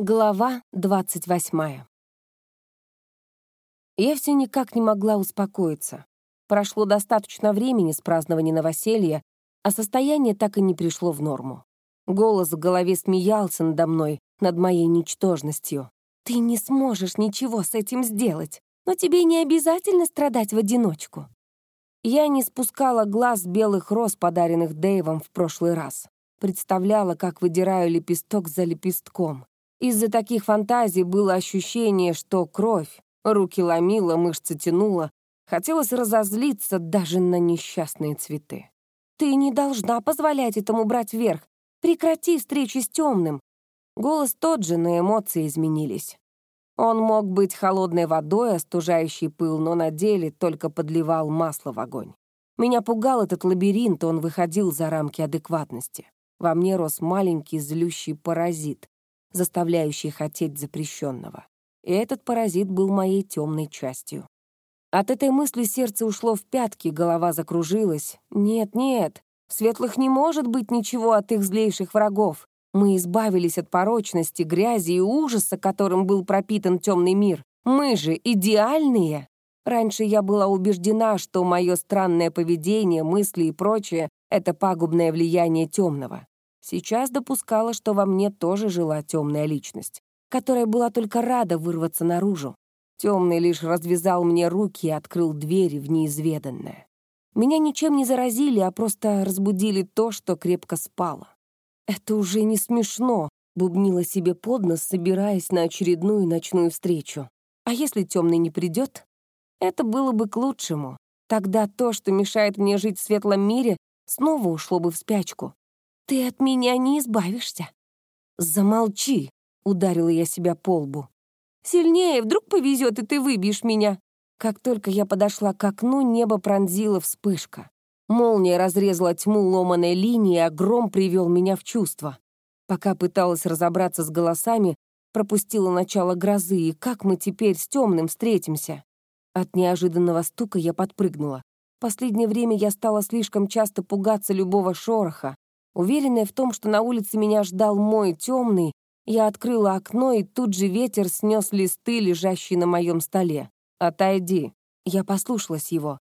Глава двадцать восьмая. Я все никак не могла успокоиться. Прошло достаточно времени с празднования новоселья, а состояние так и не пришло в норму. Голос в голове смеялся надо мной, над моей ничтожностью. «Ты не сможешь ничего с этим сделать, но тебе не обязательно страдать в одиночку». Я не спускала глаз белых роз, подаренных Дэйвом в прошлый раз. Представляла, как выдираю лепесток за лепестком. Из-за таких фантазий было ощущение, что кровь, руки ломила, мышцы тянула, хотелось разозлиться даже на несчастные цветы. «Ты не должна позволять этому брать верх. Прекрати встречи с темным». Голос тот же, но эмоции изменились. Он мог быть холодной водой, остужающей пыл, но на деле только подливал масло в огонь. Меня пугал этот лабиринт, он выходил за рамки адекватности. Во мне рос маленький злющий паразит, заставляющий хотеть запрещенного. И этот паразит был моей темной частью. От этой мысли сердце ушло в пятки, голова закружилась. Нет, нет, в светлых не может быть ничего от их злейших врагов. Мы избавились от порочности, грязи и ужаса, которым был пропитан темный мир. Мы же идеальные. Раньше я была убеждена, что мое странное поведение, мысли и прочее — это пагубное влияние темного. Сейчас допускала, что во мне тоже жила темная личность, которая была только рада вырваться наружу. Темный лишь развязал мне руки и открыл двери в неизведанное. Меня ничем не заразили, а просто разбудили то, что крепко спало. «Это уже не смешно», — бубнила себе под нос, собираясь на очередную ночную встречу. «А если темный не придет? Это было бы к лучшему. Тогда то, что мешает мне жить в светлом мире, снова ушло бы в спячку. «Ты от меня не избавишься». «Замолчи», — ударила я себя по лбу. «Сильнее, вдруг повезет, и ты выбьешь меня». Как только я подошла к окну, небо пронзила вспышка. Молния разрезала тьму ломаной линии, а гром привел меня в чувство. Пока пыталась разобраться с голосами, пропустила начало грозы, и как мы теперь с темным встретимся? От неожиданного стука я подпрыгнула. Последнее время я стала слишком часто пугаться любого шороха, Уверенная в том, что на улице меня ждал мой темный, я открыла окно, и тут же ветер снес листы, лежащие на моем столе. «Отойди». Я послушалась его.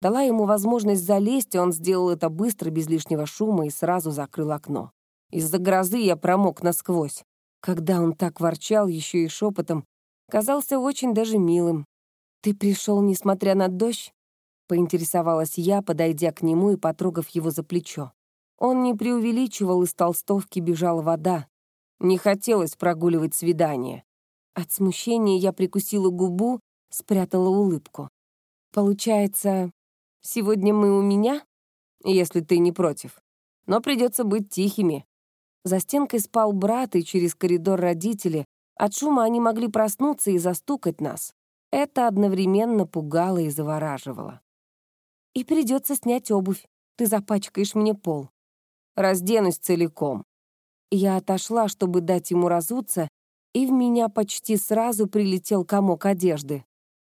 Дала ему возможность залезть, и он сделал это быстро, без лишнего шума, и сразу закрыл окно. Из-за грозы я промок насквозь. Когда он так ворчал, еще и шепотом, казался очень даже милым. «Ты пришел, несмотря на дождь?» — поинтересовалась я, подойдя к нему и потрогав его за плечо. Он не преувеличивал, из толстовки бежала вода. Не хотелось прогуливать свидание. От смущения я прикусила губу, спрятала улыбку. «Получается, сегодня мы у меня?» «Если ты не против. Но придется быть тихими». За стенкой спал брат и через коридор родители. От шума они могли проснуться и застукать нас. Это одновременно пугало и завораживало. «И придется снять обувь. Ты запачкаешь мне пол». Разденусь целиком». Я отошла, чтобы дать ему разуться, и в меня почти сразу прилетел комок одежды.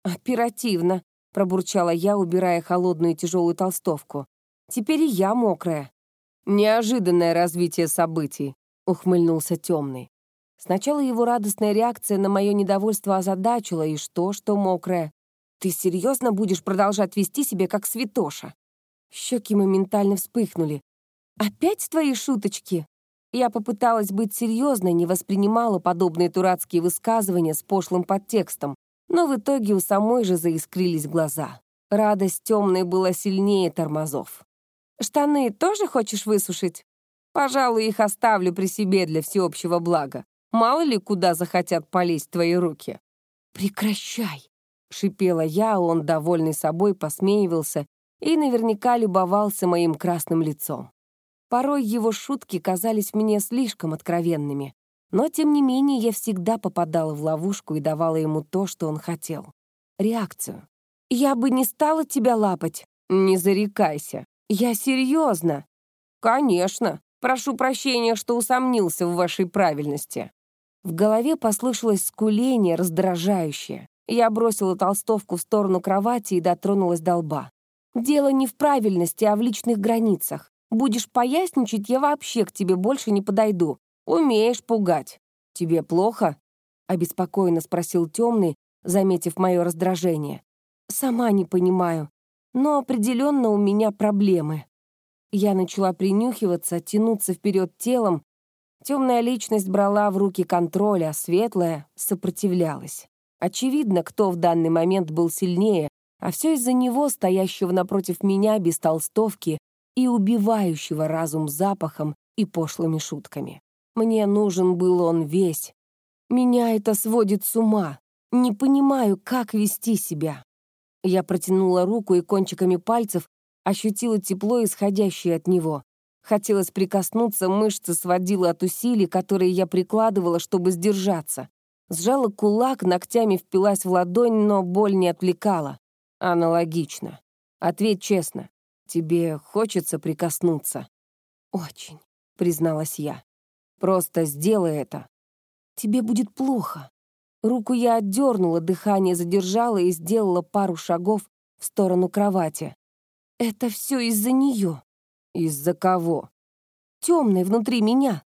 «Оперативно», — пробурчала я, убирая холодную тяжелую толстовку. «Теперь и я мокрая». «Неожиданное развитие событий», — ухмыльнулся темный. Сначала его радостная реакция на мое недовольство озадачила, и что, что мокрая. «Ты серьезно будешь продолжать вести себя как святоша?» Щеки моментально вспыхнули. «Опять твои шуточки?» Я попыталась быть серьезной, не воспринимала подобные дурацкие высказывания с пошлым подтекстом, но в итоге у самой же заискрились глаза. Радость темной была сильнее тормозов. «Штаны тоже хочешь высушить?» «Пожалуй, их оставлю при себе для всеобщего блага. Мало ли, куда захотят полезть твои руки». «Прекращай!» — шипела я, он, довольный собой, посмеивался и наверняка любовался моим красным лицом. Порой его шутки казались мне слишком откровенными, но, тем не менее, я всегда попадала в ловушку и давала ему то, что он хотел. Реакцию. «Я бы не стала тебя лапать». «Не зарекайся. Я серьезно». «Конечно. Прошу прощения, что усомнился в вашей правильности». В голове послышалось скуление, раздражающее. Я бросила толстовку в сторону кровати и дотронулась до лба. Дело не в правильности, а в личных границах. Будешь поясничать, я вообще к тебе больше не подойду. Умеешь пугать». «Тебе плохо?» — обеспокоенно спросил темный, заметив мое раздражение. «Сама не понимаю, но определенно у меня проблемы». Я начала принюхиваться, тянуться вперед телом. Темная личность брала в руки контроль, а светлая сопротивлялась. Очевидно, кто в данный момент был сильнее, а все из-за него, стоящего напротив меня без толстовки и убивающего разум запахом и пошлыми шутками. Мне нужен был он весь. Меня это сводит с ума. Не понимаю, как вести себя. Я протянула руку и кончиками пальцев ощутила тепло, исходящее от него. Хотелось прикоснуться, мышцы сводила от усилий, которые я прикладывала, чтобы сдержаться. Сжала кулак, ногтями впилась в ладонь, но боль не отвлекала. Аналогично. Ответь честно. Тебе хочется прикоснуться? Очень, призналась я. Просто сделай это. Тебе будет плохо. Руку я отдернула, дыхание задержала и сделала пару шагов в сторону кровати. Это все из-за нее. Из-за кого? Темной внутри меня.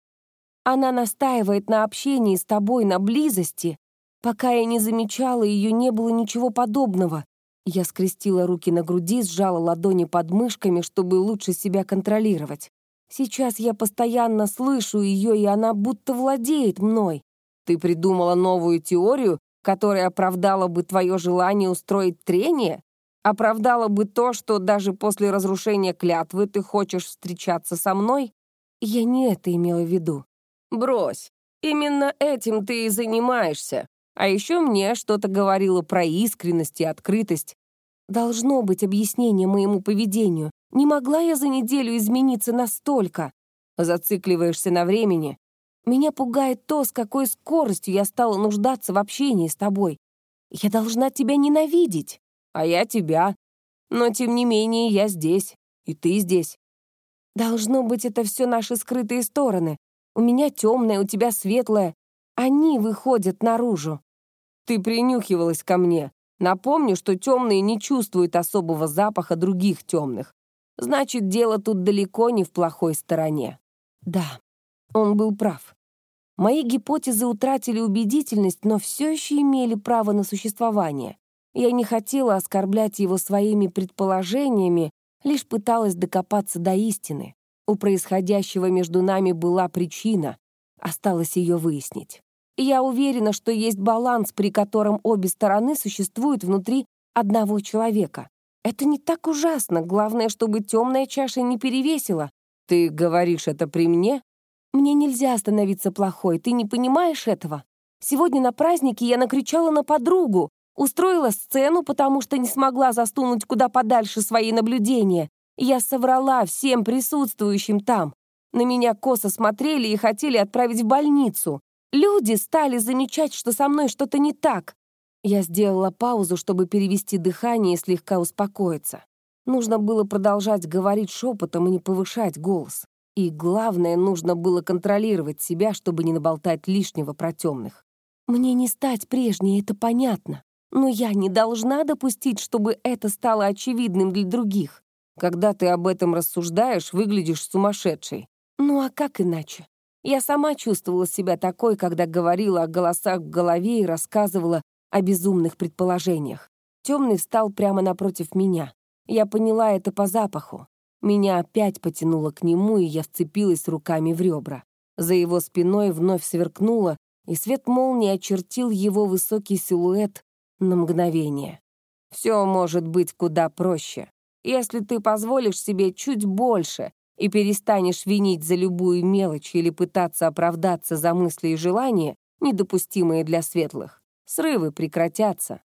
Она настаивает на общении с тобой, на близости. Пока я не замечала ее, не было ничего подобного. Я скрестила руки на груди, сжала ладони под мышками, чтобы лучше себя контролировать. Сейчас я постоянно слышу ее, и она будто владеет мной. Ты придумала новую теорию, которая оправдала бы твое желание устроить трение? Оправдала бы то, что даже после разрушения клятвы ты хочешь встречаться со мной? Я не это имела в виду. Брось. Именно этим ты и занимаешься. А еще мне что-то говорило про искренность и открытость. Должно быть объяснение моему поведению. Не могла я за неделю измениться настолько. Зацикливаешься на времени, меня пугает то, с какой скоростью я стала нуждаться в общении с тобой. Я должна тебя ненавидеть, а я тебя. Но, тем не менее, я здесь, и ты здесь. Должно быть, это все наши скрытые стороны. У меня темное, у тебя светлое. Они выходят наружу. Ты принюхивалась ко мне. Напомню, что темные не чувствуют особого запаха других темных. Значит, дело тут далеко не в плохой стороне. Да, он был прав. Мои гипотезы утратили убедительность, но все еще имели право на существование. Я не хотела оскорблять его своими предположениями, лишь пыталась докопаться до истины. У происходящего между нами была причина, осталось ее выяснить. Я уверена, что есть баланс, при котором обе стороны существуют внутри одного человека. Это не так ужасно, главное, чтобы темная чаша не перевесила. Ты говоришь это при мне? Мне нельзя становиться плохой, ты не понимаешь этого? Сегодня на празднике я накричала на подругу, устроила сцену, потому что не смогла засунуть куда подальше свои наблюдения. Я соврала всем присутствующим там. На меня косо смотрели и хотели отправить в больницу. Люди стали замечать, что со мной что-то не так. Я сделала паузу, чтобы перевести дыхание и слегка успокоиться. Нужно было продолжать говорить шепотом и не повышать голос. И главное, нужно было контролировать себя, чтобы не наболтать лишнего про темных. Мне не стать прежней, это понятно. Но я не должна допустить, чтобы это стало очевидным для других. Когда ты об этом рассуждаешь, выглядишь сумасшедшей. Ну а как иначе? Я сама чувствовала себя такой, когда говорила о голосах в голове и рассказывала о безумных предположениях. Темный встал прямо напротив меня. Я поняла это по запаху. Меня опять потянуло к нему, и я вцепилась руками в ребра. За его спиной вновь сверкнуло, и свет молнии очертил его высокий силуэт на мгновение. Все может быть куда проще. Если ты позволишь себе чуть больше и перестанешь винить за любую мелочь или пытаться оправдаться за мысли и желания, недопустимые для светлых, срывы прекратятся.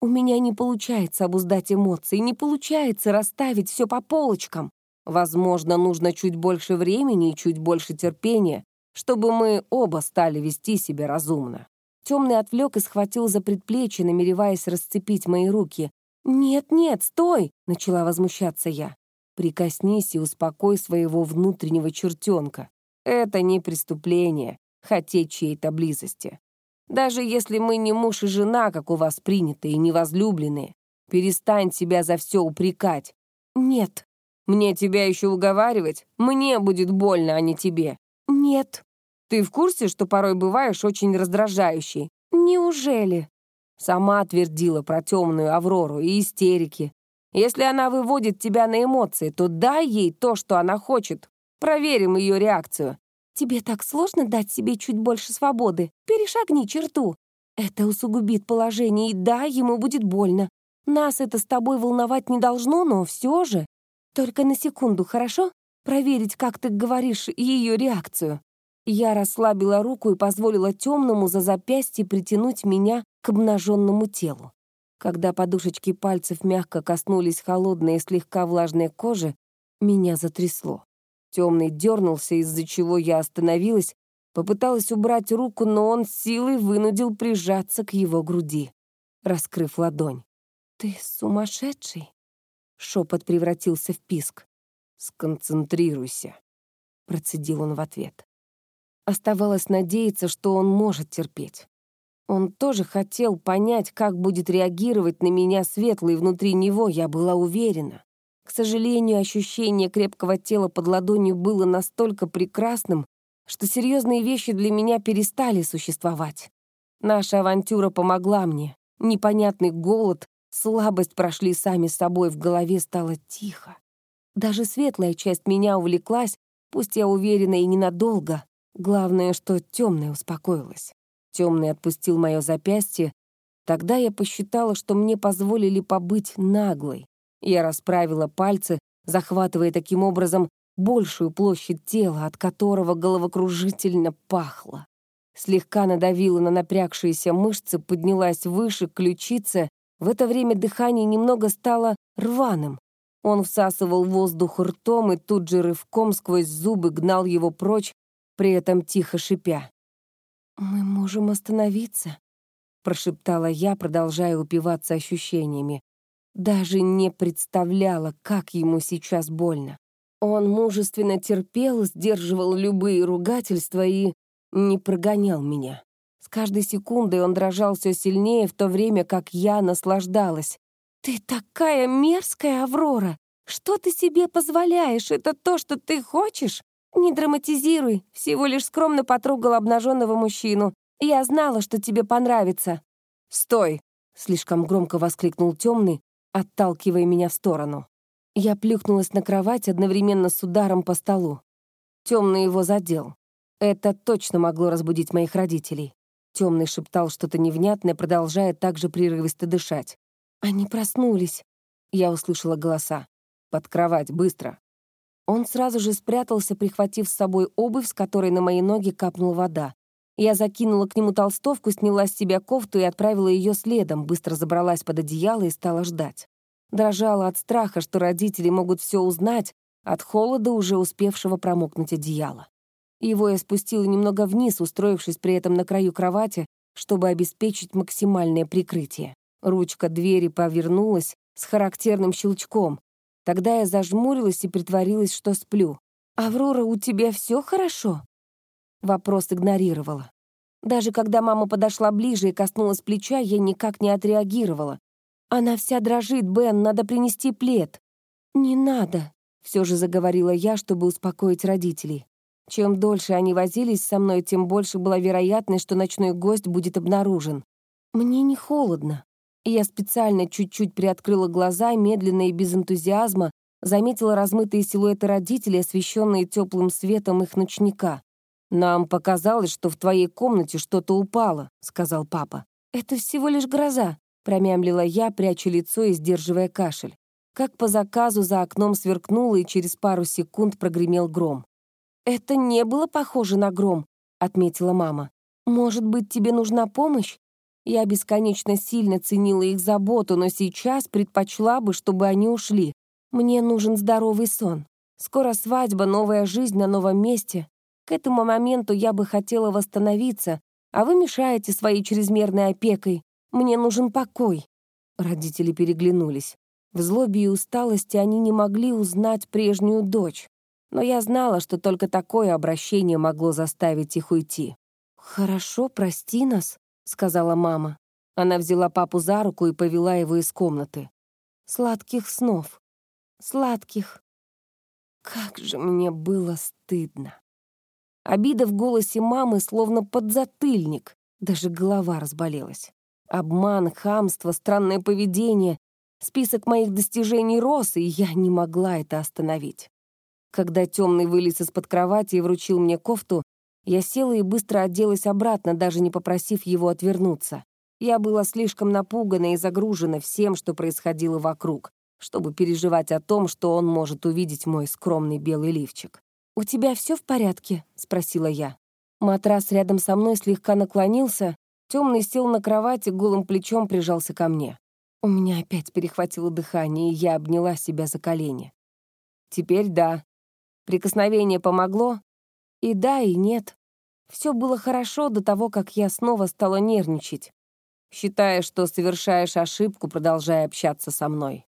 У меня не получается обуздать эмоции, не получается расставить все по полочкам. Возможно, нужно чуть больше времени и чуть больше терпения, чтобы мы оба стали вести себя разумно. Темный отвлек и схватил за предплечье, намереваясь расцепить мои руки. «Нет, нет, стой!» — начала возмущаться я. «Прикоснись и успокой своего внутреннего чертенка. Это не преступление — хотеть чьей-то близости. Даже если мы не муж и жена, как у вас принято, и не возлюбленные, перестань себя за все упрекать. Нет, мне тебя еще уговаривать? Мне будет больно, а не тебе». «Нет». Ты в курсе, что порой бываешь очень раздражающей? Неужели? Сама твердила про темную Аврору и истерики. Если она выводит тебя на эмоции, то дай ей то, что она хочет. Проверим ее реакцию. Тебе так сложно дать себе чуть больше свободы. Перешагни черту. Это усугубит положение, и да, ему будет больно. Нас это с тобой волновать не должно, но все же. Только на секунду, хорошо? Проверить, как ты говоришь, ее реакцию. Я расслабила руку и позволила темному за запястье притянуть меня к обнаженному телу. Когда подушечки пальцев мягко коснулись холодной и слегка влажной кожи, меня затрясло. Темный дернулся, из-за чего я остановилась, попыталась убрать руку, но он силой вынудил прижаться к его груди, раскрыв ладонь. «Ты сумасшедший?» Шепот превратился в писк. «Сконцентрируйся», — процедил он в ответ. Оставалось надеяться, что он может терпеть. Он тоже хотел понять, как будет реагировать на меня светлый внутри него, я была уверена. К сожалению, ощущение крепкого тела под ладонью было настолько прекрасным, что серьезные вещи для меня перестали существовать. Наша авантюра помогла мне. Непонятный голод, слабость прошли сами собой, в голове стало тихо. Даже светлая часть меня увлеклась, пусть я уверена и ненадолго. Главное, что темная успокоилась. Темный отпустил мое запястье. Тогда я посчитала, что мне позволили побыть наглой. Я расправила пальцы, захватывая таким образом большую площадь тела, от которого головокружительно пахло. Слегка надавила на напрягшиеся мышцы, поднялась выше, ключица. В это время дыхание немного стало рваным. Он всасывал воздух ртом и тут же рывком сквозь зубы гнал его прочь, при этом тихо шипя. «Мы можем остановиться», — прошептала я, продолжая упиваться ощущениями. Даже не представляла, как ему сейчас больно. Он мужественно терпел, сдерживал любые ругательства и не прогонял меня. С каждой секундой он дрожал все сильнее, в то время как я наслаждалась. «Ты такая мерзкая, Аврора! Что ты себе позволяешь? Это то, что ты хочешь?» «Не драматизируй, всего лишь скромно потрогал обнаженного мужчину. Я знала, что тебе понравится». «Стой!» — слишком громко воскликнул темный, отталкивая меня в сторону. Я плюхнулась на кровать одновременно с ударом по столу. Темный его задел. Это точно могло разбудить моих родителей. Темный шептал что-то невнятное, продолжая также прерывисто дышать. «Они проснулись», — я услышала голоса. «Под кровать, быстро!» Он сразу же спрятался, прихватив с собой обувь, с которой на мои ноги капнула вода. Я закинула к нему толстовку, сняла с себя кофту и отправила ее следом, быстро забралась под одеяло и стала ждать. Дрожала от страха, что родители могут все узнать, от холода, уже успевшего промокнуть одеяло. Его я спустила немного вниз, устроившись при этом на краю кровати, чтобы обеспечить максимальное прикрытие. Ручка двери повернулась с характерным щелчком. Тогда я зажмурилась и притворилась, что сплю. «Аврора, у тебя все хорошо?» Вопрос игнорировала. Даже когда мама подошла ближе и коснулась плеча, я никак не отреагировала. «Она вся дрожит, Бен, надо принести плед». «Не надо», — все же заговорила я, чтобы успокоить родителей. Чем дольше они возились со мной, тем больше была вероятность, что ночной гость будет обнаружен. «Мне не холодно». Я специально чуть-чуть приоткрыла глаза, медленно и без энтузиазма заметила размытые силуэты родителей, освещенные теплым светом их ночника. «Нам показалось, что в твоей комнате что-то упало», — сказал папа. «Это всего лишь гроза», — промямлила я, пряча лицо и сдерживая кашель. Как по заказу за окном сверкнуло, и через пару секунд прогремел гром. «Это не было похоже на гром», — отметила мама. «Может быть, тебе нужна помощь?» Я бесконечно сильно ценила их заботу, но сейчас предпочла бы, чтобы они ушли. Мне нужен здоровый сон. Скоро свадьба, новая жизнь на новом месте. К этому моменту я бы хотела восстановиться, а вы мешаете своей чрезмерной опекой. Мне нужен покой». Родители переглянулись. В злобе и усталости они не могли узнать прежнюю дочь. Но я знала, что только такое обращение могло заставить их уйти. «Хорошо, прости нас», сказала мама. Она взяла папу за руку и повела его из комнаты. «Сладких снов! Сладких!» Как же мне было стыдно! Обида в голосе мамы словно подзатыльник, даже голова разболелась. Обман, хамство, странное поведение. Список моих достижений рос, и я не могла это остановить. Когда темный вылез из-под кровати и вручил мне кофту, я села и быстро оделась обратно, даже не попросив его отвернуться. Я была слишком напугана и загружена всем, что происходило вокруг, чтобы переживать о том, что он может увидеть мой скромный белый лифчик. «У тебя все в порядке?» — спросила я. Матрас рядом со мной слегка наклонился, Темный сел на кровати, голым плечом прижался ко мне. У меня опять перехватило дыхание, и я обняла себя за колени. Теперь да. Прикосновение помогло? И да, и нет. Все было хорошо до того, как я снова стала нервничать, считая, что совершаешь ошибку, продолжая общаться со мной.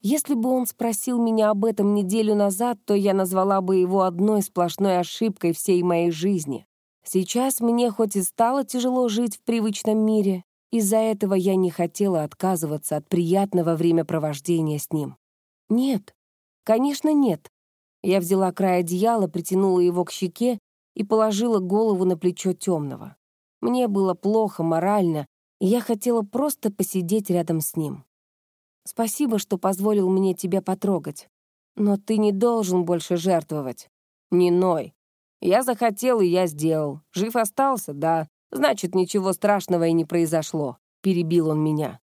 Если бы он спросил меня об этом неделю назад, то я назвала бы его одной сплошной ошибкой всей моей жизни. Сейчас мне хоть и стало тяжело жить в привычном мире, из-за этого я не хотела отказываться от приятного времяпровождения с ним. Нет, конечно, нет. Я взяла край одеяла, притянула его к щеке и положила голову на плечо темного. Мне было плохо морально, и я хотела просто посидеть рядом с ним. Спасибо, что позволил мне тебя потрогать. Но ты не должен больше жертвовать. Не ной. Я захотел, и я сделал. Жив остался, да. Значит, ничего страшного и не произошло. Перебил он меня.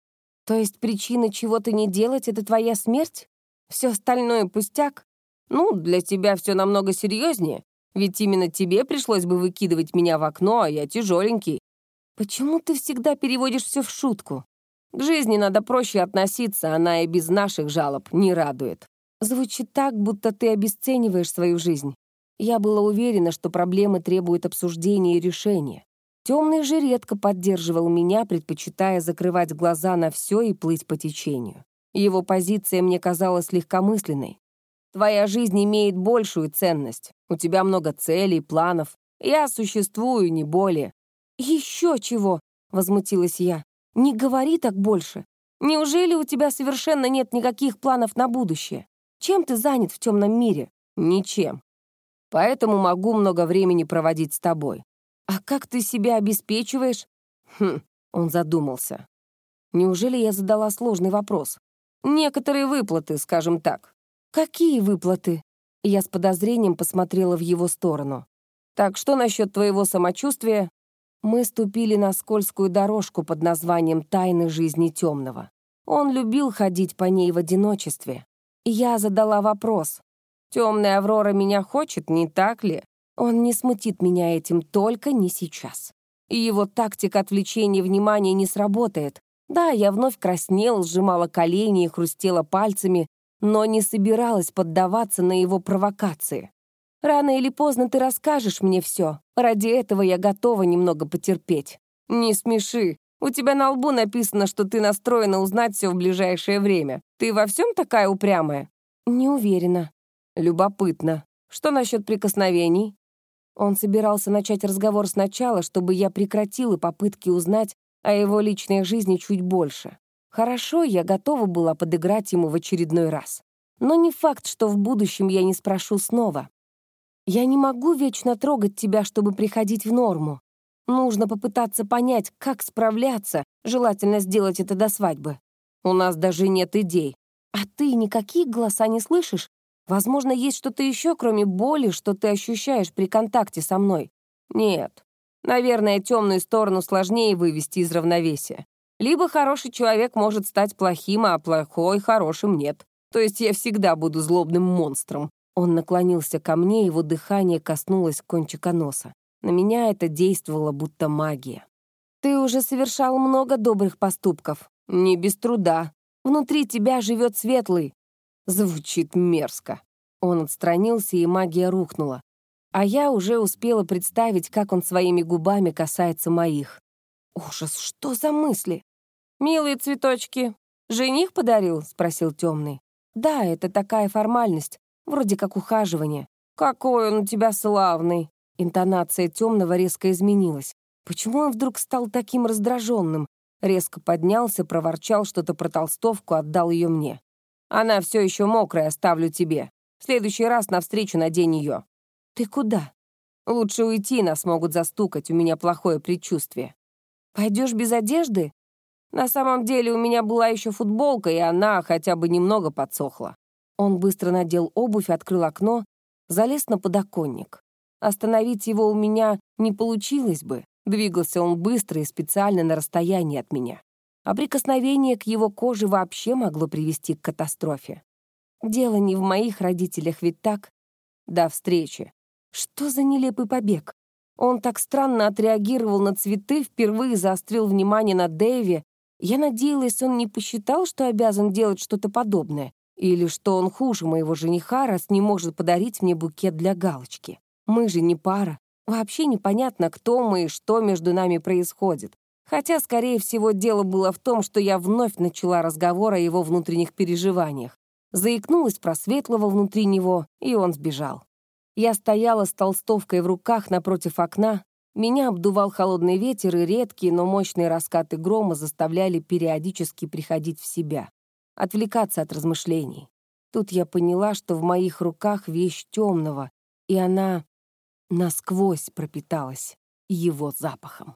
То есть причина чего-то не делать — это твоя смерть? Все остальное пустяк? Ну, для тебя все намного серьезнее. Ведь именно тебе пришлось бы выкидывать меня в окно, а я тяжеленький. Почему ты всегда переводишь все в шутку? К жизни надо проще относиться, она и без наших жалоб не радует. Звучит так, будто ты обесцениваешь свою жизнь. Я была уверена, что проблемы требуют обсуждения и решения. Темный же редко поддерживал меня, предпочитая закрывать глаза на все и плыть по течению. Его позиция мне казалась легкомысленной. «Твоя жизнь имеет большую ценность. У тебя много целей, планов. Я существую, не более». «Еще чего?» — возмутилась я. «Не говори так больше. Неужели у тебя совершенно нет никаких планов на будущее? Чем ты занят в темном мире?» «Ничем поэтому могу много времени проводить с тобой. А как ты себя обеспечиваешь? Хм, он задумался. Неужели я задала сложный вопрос? Некоторые выплаты, скажем так. Какие выплаты? Я с подозрением посмотрела в его сторону. Так что насчет твоего самочувствия? Мы ступили на скользкую дорожку под названием «Тайны жизни темного». Он любил ходить по ней в одиночестве. Я задала вопрос, Темная Аврора меня хочет, не так ли? Он не смутит меня этим, только не сейчас. И его тактика отвлечения внимания не сработает. Да, я вновь краснела, сжимала колени и хрустела пальцами, но не собиралась поддаваться на его провокации. Рано или поздно ты расскажешь мне все. Ради этого я готова немного потерпеть. Не смеши. У тебя на лбу написано, что ты настроена узнать все в ближайшее время. Ты во всем такая упрямая? Не уверена. Любопытно. Что насчет прикосновений? Он собирался начать разговор сначала, чтобы я прекратила попытки узнать о его личной жизни чуть больше. Хорошо, я готова была подыграть ему в очередной раз. Но не факт, что в будущем я не спрошу снова. Я не могу вечно трогать тебя, чтобы приходить в норму. Нужно попытаться понять, как справляться, желательно сделать это до свадьбы. У нас даже нет идей. А ты никакие голоса не слышишь? Возможно, есть что-то еще, кроме боли, что ты ощущаешь при контакте со мной. Нет. Наверное, темную сторону сложнее вывести из равновесия. Либо хороший человек может стать плохим, а плохой хорошим нет. То есть я всегда буду злобным монстром. Он наклонился ко мне, его дыхание коснулось кончика носа. На меня это действовало будто магия. Ты уже совершал много добрых поступков. Не без труда. Внутри тебя живет светлый, Звучит мерзко. Он отстранился, и магия рухнула. А я уже успела представить, как он своими губами касается моих. Ужас, что за мысли? «Милые цветочки, жених подарил?» — спросил темный. «Да, это такая формальность, вроде как ухаживание. Какой он у тебя славный!» Интонация темного резко изменилась. Почему он вдруг стал таким раздраженным? Резко поднялся, проворчал что-то про толстовку, отдал ее мне. Она все еще мокрая, оставлю тебе. В следующий раз навстречу надень ее». «Ты куда?» Лучше уйти, нас могут застукать, у меня плохое предчувствие. Пойдешь без одежды? На самом деле у меня была еще футболка, и она хотя бы немного подсохла. Он быстро надел обувь, открыл окно, залез на подоконник. Остановить его у меня не получилось бы. Двигался он быстро и специально на расстоянии от меня. А прикосновение к его коже вообще могло привести к катастрофе. Дело не в моих родителях, ведь так? До встречи. Что за нелепый побег? Он так странно отреагировал на цветы, впервые заострил внимание на Дэйве. Я надеялась, он не посчитал, что обязан делать что-то подобное. Или что он хуже моего жениха, раз не может подарить мне букет для галочки. Мы же не пара. Вообще непонятно, кто мы и что между нами происходит. Хотя, скорее всего, дело было в том, что я вновь начала разговор о его внутренних переживаниях. Заикнулась про светлого внутри него, и он сбежал. Я стояла с толстовкой в руках напротив окна, меня обдувал холодный ветер, и редкие, но мощные раскаты грома заставляли периодически приходить в себя, отвлекаться от размышлений. Тут я поняла, что в моих руках вещь темного, и она насквозь пропиталась его запахом.